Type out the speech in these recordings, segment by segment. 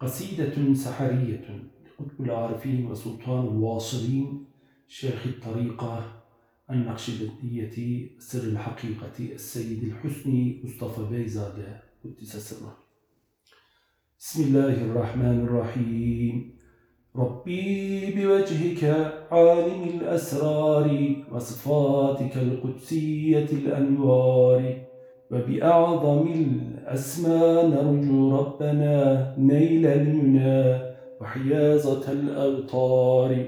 قصيدة سحرية لقطب العارفين وسلطان الواصلين شيخ الطريقة النقشبندية سر الحقيقة السيد الحسني مصطفى بيزادة قدس سره بسم الله الرحمن الرحيم. ربي بوجهك عالم الأسرار وصفاتك القدسية الأنوار. وبأعظم الأسماء نرجو ربنا نيل المنى وحيازة الأوطار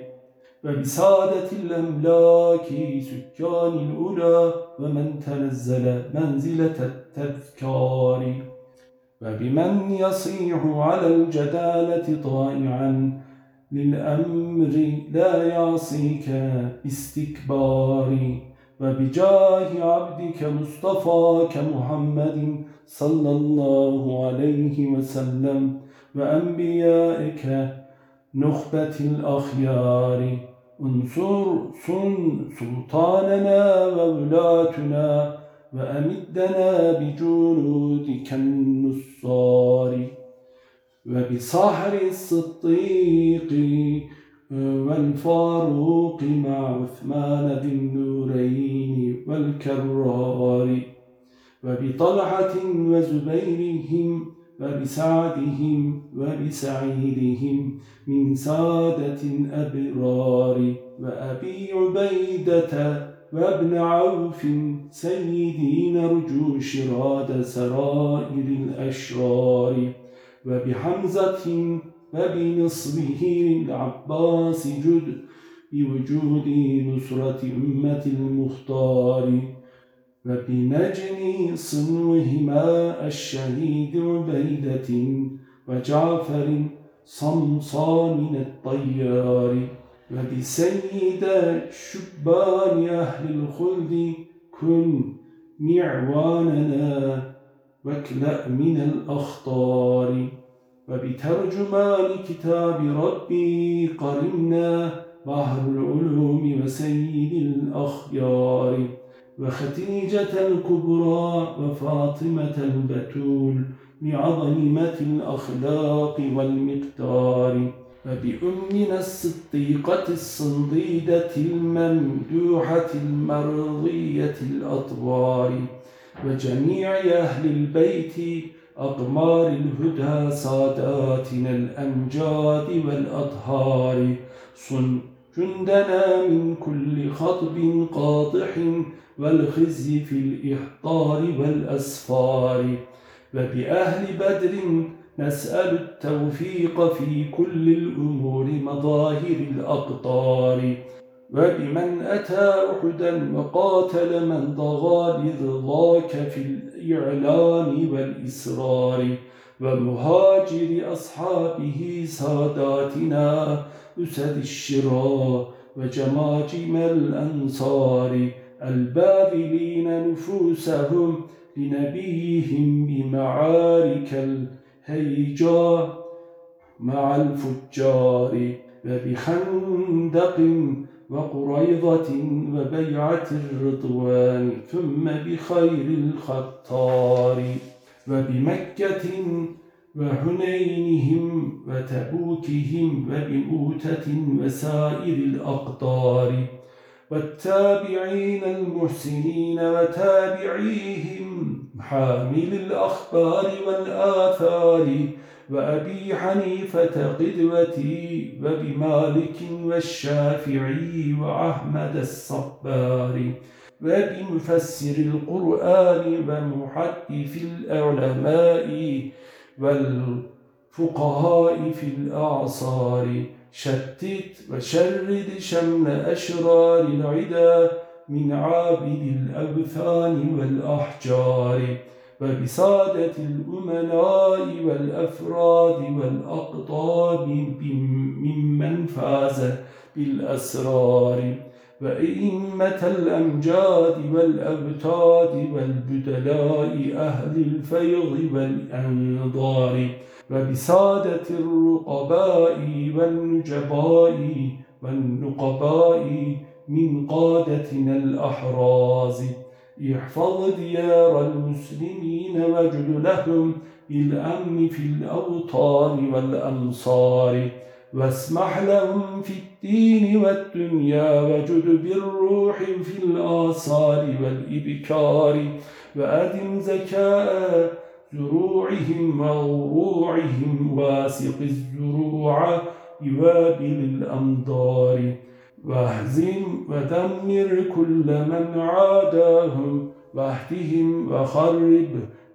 وبسادة الأملاك سكان الأولى ومن تنزل منزلة التذكار وبمن يصيح على الجدالة طائعا للأمر لا يعصيك باستكبار وبجاه عبدك مصطفاك محمد صلى الله عليه وسلم وأنبيائك نخبة الأخيار انصر صن سلطاننا وولاتنا وأمدنا بجنودك النصار. وبصحر الصديق والفاروق مع عثمان ذي النورين والكرار وبطلحة وزبيرهم وبسعدهم وبسعيدهم من سادة أبرار وأبي عبيدة وابن عوف سيدي نرجو شراد سرائر الأشرار وبحمزة وبنصبه العباس جد بوجود نصرة أمة المختار وبنجم صنوهما الشهيد عبيدة وجعفر صمصام الطيار وبسيد شبان أهل الخلد كن معواننا واكلأ من الأخطار وبترجمان كتاب ربي قرنا بحر العلوم وسيد الأخيار وختيجة الكبرى وفاطمة البتول بعظيمة الأخلاق والمقدار وبأمنا الصديقة الصنديدة الممدوحة المرضية الأطوار وجميع أهل البيت أقمار الهدى ساداتنا الأمجاد والأطهار. صن جندنا من كل خطب قاطح والخزي في الإحضار والأسفار. وبأهل بدر نسأل التوفيق في كل الأمور مظاهر الأقطار. وبمن أتى أحدا وقاتل من ضغى لرضاك في الإعلان والإسرار ومهاجر أصحابه ساداتنا أسد الشرى وجماجم الأنصار الباذلين نفوسهم لنبيهم بمعارك الهيجا مع الفجار وبخندق وقريضة وبيعة الرضوان ثم بخير الخطار. وبمكة وهنينهم وتبوكهم وبموتة وسائر الأقطار. والتابعين المحسنين وتابعيهم حامل الأخبار والآثار. وأبي حنيفة قدوتي وبمالك والشافعي وأحمد الصبار وبمفسر القرآن ومحدث العلماء والفقهاء في الأعصار شتت وشرد شمل أشرار العدا من عابد الأوثان والأحجار. وبسادة الأمناء والأفراد والأقطاب ممن فاز بالأسرار. وإمة الأمجاد والأبتاد والبدلاء أهل الفيض والأنظار. وبسادة الرقباء والنجباء والنقباء من قادتنا الأحراز. احفظ ديار المسلمين واجد لهم بالأمن في الأوطان والأمصار واسمح لهم في الدين والدنيا وجد بالروح في الآثار والإبكار وأدم زكاء زروعهم وغروعهم واسق الزروع يوابل الأمطار واهزم ودمر كل من عاداهم واهدهم وخرب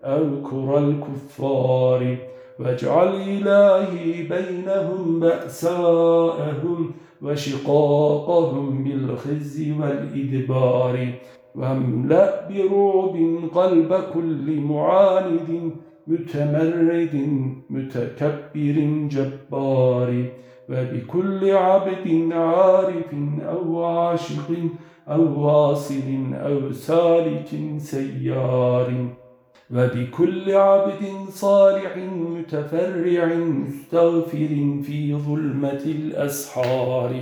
أوكر الكفار. واجعل إلهي بينهم بأساءهم وشقاقهم بالخزي والإدبار. واملأ برعب قلب كل معاند متمرد متكبر جبار. وبكل عبد عارف أو عاشق أو واصل أو سالك سيار. وبكل عبد صالح متفرع مستغفر في ظلمة الأسحار.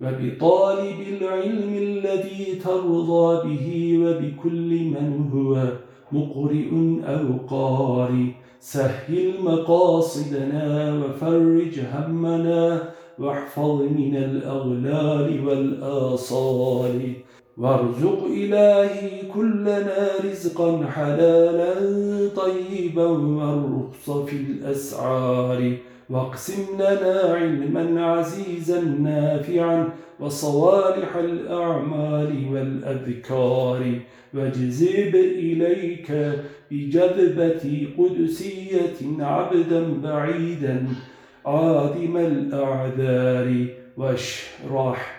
وبطالب العلم الذي ترضى به وبكل من هو مقرئ أو قارئ. سهل مقاصدنا وفرج همنا واحفظ من الأغلال والآصال. وارزق إلهي كلنا رزقا حلالا طيبا والرخص في الأسعار. واقسم لنا علما عزيزا نافعا وصوالح الأعمال والأذكار واجذب إليك بجذبة قدسية عبدا بعيدا عادم الأعذار واشرح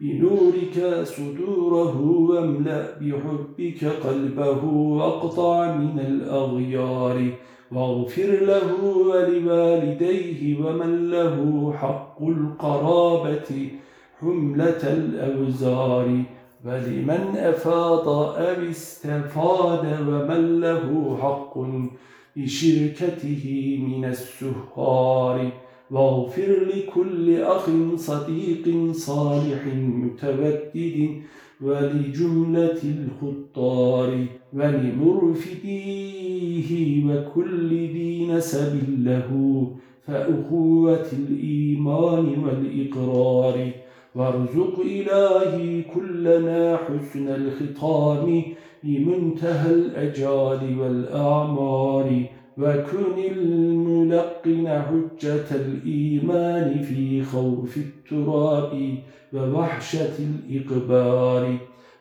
بنورك صدوره واملأ بحبك قلبه وأقطع من الأغيار واغفر له ولوالديه ومن له حق القرابة حملة الأوزار. ولمن أفاض أو استفاد ومن له حق بشركته من السهار. واغفر لكل أخ صديق صالح متودد ولجملة الخطار. ولمرفديه وكل ذي نسب له فأخوة الإيمان والإقرار. وارزق إلهي كلنا حسن الختام بمنتهى الأجال والأعمار وكن الملقن حجة الإيمان في خوف التراب ووحشة الإقبار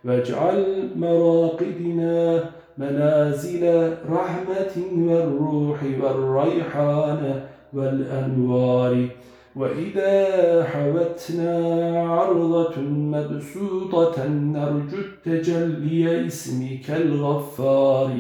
واجعل مراقدنا منازل رحمة والروح والريحان والأنوار. وإذا حوتنا عرضة مبسوطة نرجو التجلي اسمك الغفار.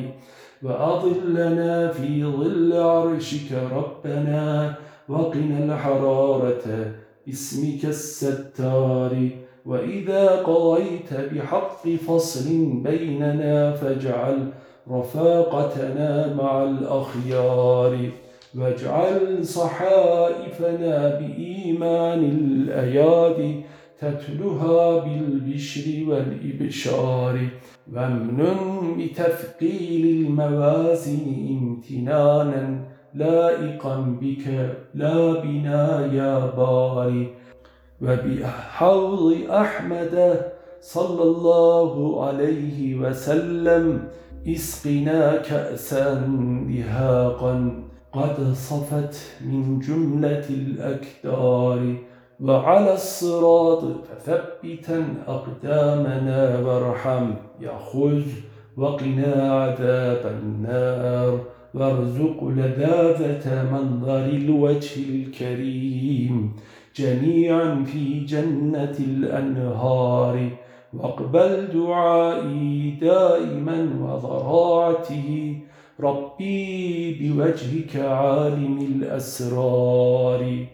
وأظلنا في ظل عرشك ربنا وقنا الحرارة اسمك الستار. وإذا قضيت بحق فصل بيننا فاجعل رفاقتنا مع الأخيار واجعل صحائفنا بإيمان الأيادي تتلها بالبشر والإبشار وامن بتثقيل الموازن امتنانا لائقا بك لا بنا يا باري وبحوض أحمد صلى الله عليه وسلم إسقنا كأسا دهاقا قد صفت من جملة الأكدار وعلى الصراط فثبتا أقدامنا وارحم يخذ وقنا عذاب النار وارزق لذاذة منظر الوجه الكريم. جميعا في جنة الأنهار وأقبل دعائي دائما وضراعته. ربي بوجهك عالم الأسرار.